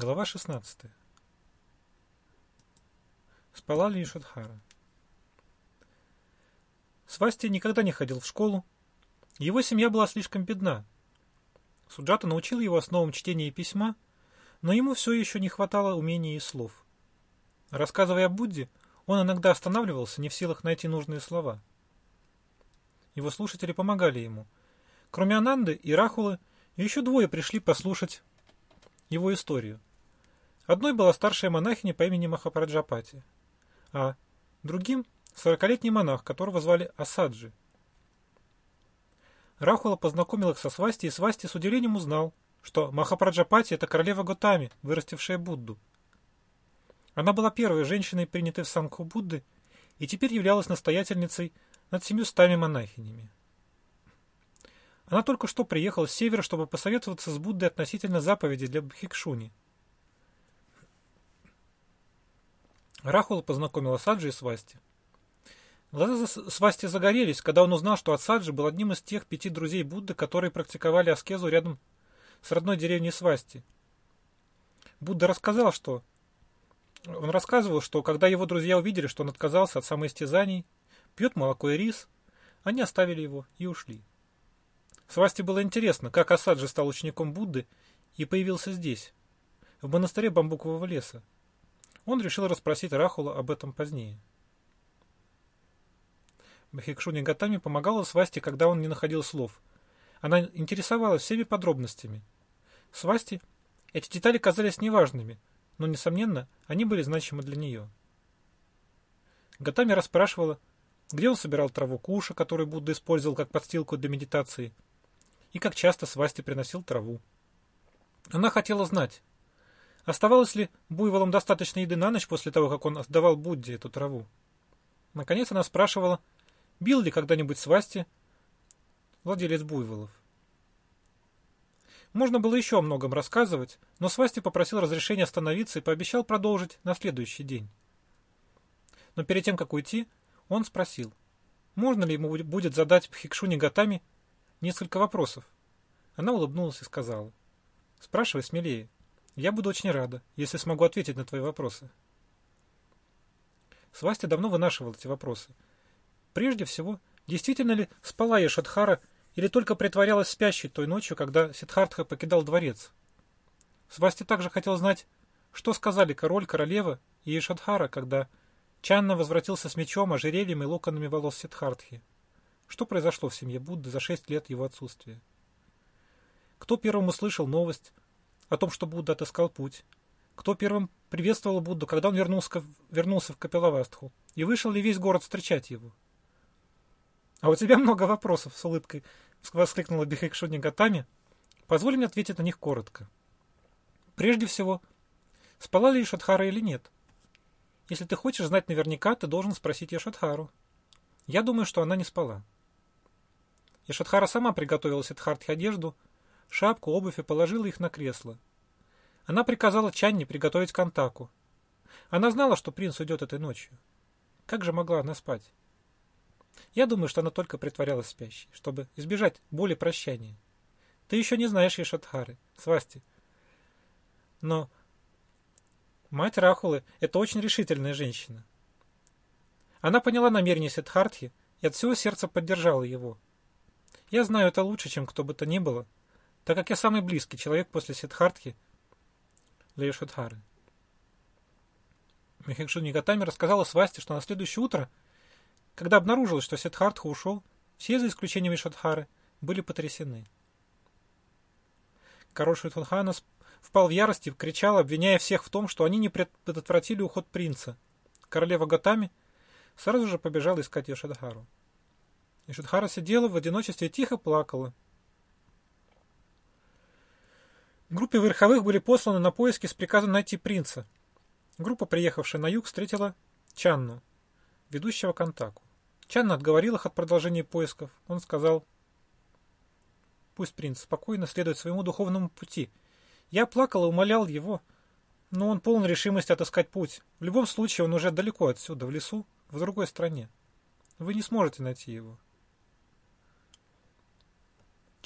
Глава 16. Спала ли Ишадхара? Свасти никогда не ходил в школу. Его семья была слишком бедна. Суджата научил его основам чтения и письма, но ему все еще не хватало умения и слов. Рассказывая о Будде, он иногда останавливался, не в силах найти нужные слова. Его слушатели помогали ему. Кроме Ананды и Рахулы, еще двое пришли послушать его историю. Одной была старшая монахиня по имени Махапраджапати, а другим – сорокалетний монах, которого звали Асаджи. Рахула познакомил их со Свасти, и Свасти с удивлением узнал, что Махапраджапати – это королева Готами, вырастившая Будду. Она была первой женщиной, принятой в Сангху Будды, и теперь являлась настоятельницей над семьюстами монахинями. Она только что приехала с севера, чтобы посоветоваться с Буддой относительно заповеди для Бхикшуни. Рахула познакомила Саджи и Свасти. Глаза Свасти загорелись, когда он узнал, что Асаджи был одним из тех пяти друзей Будды, которые практиковали аскезу рядом с родной деревней Свасти. Будда рассказал, что... Он рассказывал, что когда его друзья увидели, что он отказался от самоистязаний, пьет молоко и рис, они оставили его и ушли. Свасти было интересно, как Асаджи стал учеником Будды и появился здесь, в монастыре бамбукового леса. Он решил расспросить Рахула об этом позднее. Бхикшуни Гатами помогала Свасти, когда он не находил слов. Она интересовалась всеми подробностями. Свасти эти детали казались неважными, но, несомненно, они были значимы для нее. Гатами расспрашивала, где он собирал траву куша, которую Будда использовал как подстилку для медитации – и как часто Свасти приносил траву. Она хотела знать, оставалось ли буйволам достаточно еды на ночь после того, как он отдавал Будде эту траву. Наконец она спрашивала, бил ли когда-нибудь Свасти владелец буйволов. Можно было еще о многом рассказывать, но Свасти попросил разрешения остановиться и пообещал продолжить на следующий день. Но перед тем, как уйти, он спросил, можно ли ему будет задать Пхикшуни Гатами несколько вопросов. Она улыбнулась и сказала. Спрашивай смелее. Я буду очень рада, если смогу ответить на твои вопросы. Свасти давно вынашивал эти вопросы. Прежде всего, действительно ли спала Ешадхара или только притворялась спящей той ночью, когда Сидхартха покидал дворец? Свасти также хотел знать, что сказали король, королева и Ешадхара, когда Чанна возвратился с мечом, ожерельем и локонами волос Сидхартхи. Что произошло в семье Будды за шесть лет его отсутствия? Кто первым услышал новость о том, что Будда отыскал путь? Кто первым приветствовал Будду, когда он вернулся, вернулся в Капилавастху? И вышел ли весь город встречать его? «А у тебя много вопросов», — с улыбкой воскликнула Бихайкшуни Гатами. «Позволь мне ответить на них коротко. Прежде всего, спала ли Ишадхара или нет? Если ты хочешь знать наверняка, ты должен спросить Ишадхару. Я думаю, что она не спала. И Шатхара сама приготовила Сидхартхе одежду, шапку, обувь и положила их на кресло. Она приказала Чанне приготовить контаку. Она знала, что принц уйдет этой ночью. Как же могла она спать? Я думаю, что она только притворялась спящей, чтобы избежать боли прощания. Ты еще не знаешь Ешатхары, Свасти. Но мать Рахулы — это очень решительная женщина. Она поняла намерение Сидхартхи и от всего сердца поддержала его. Я знаю это лучше, чем кто бы то ни было, так как я самый близкий человек после Сидхартхи для Ишудхары. Михикшу Нигатами рассказала Свасти, что на следующее утро, когда обнаружилось, что Сидхартха ушел, все, за исключением Ишудхары, были потрясены. Король Шутхана впал в ярость и кричал, обвиняя всех в том, что они не предотвратили уход принца. Королева Гатами сразу же побежала искать Ишадхару. И Шудхара сидела в одиночестве и тихо плакала. Группе верховых были посланы на поиски с приказом найти принца. Группа, приехавшая на юг, встретила Чанну, ведущего Контаку. Чанна отговорил их от продолжения поисков. Он сказал, «Пусть принц спокойно следует своему духовному пути. Я плакал и умолял его, но он полон решимости отыскать путь. В любом случае он уже далеко отсюда, в лесу, в другой стране. Вы не сможете найти его.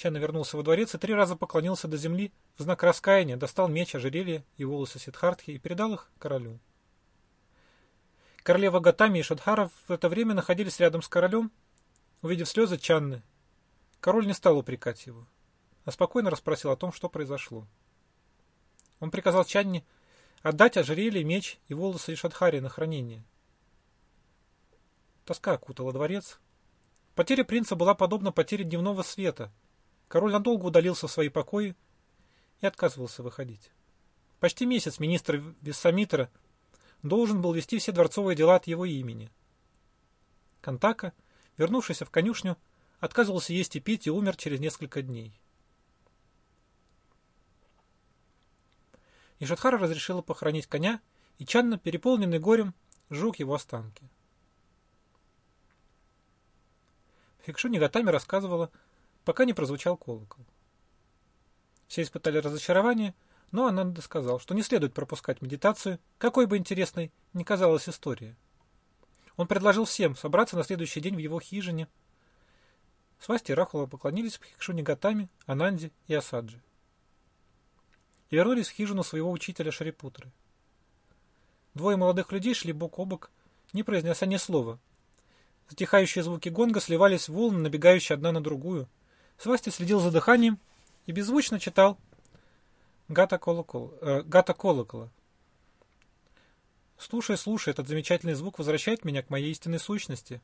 Чан вернулся во дворец и три раза поклонился до земли в знак раскаяния, достал меч, ожерелье и волосы Сидхартхи и передал их королю. Королева Гатами и Шадхара в это время находились рядом с королем. Увидев слезы Чанны, король не стал упрекать его, а спокойно расспросил о том, что произошло. Он приказал Чанне отдать ожерелье, меч и волосы Шадхари на хранение. Тоска окутала дворец. Потеря принца была подобна потере дневного света. Король надолго удалился в свои покои и отказывался выходить. Почти месяц министр Виссамитра должен был вести все дворцовые дела от его имени. Кантака, вернувшийся в конюшню, отказывался есть и пить и умер через несколько дней. Ишадхара разрешила похоронить коня, и Чанна, переполненный горем, сжег его останки. Хикшу Нигатами рассказывала, пока не прозвучал колокол. Все испытали разочарование, но Ананда сказал, что не следует пропускать медитацию, какой бы интересной ни казалась история. Он предложил всем собраться на следующий день в его хижине. Свасти и Рахула поклонились Хикшу Нигатами, Ананде и Асаджи. И вернулись в хижину своего учителя Шарипутры. Двое молодых людей шли бок о бок, не произнеся ни слова, Затихающие звуки гонга сливались в волны, набегающие одна на другую. Свасти следил за дыханием и беззвучно читал Гата колокол, э, Гата колокола. Слушай, слушай, этот замечательный звук возвращает меня к моей истинной сущности.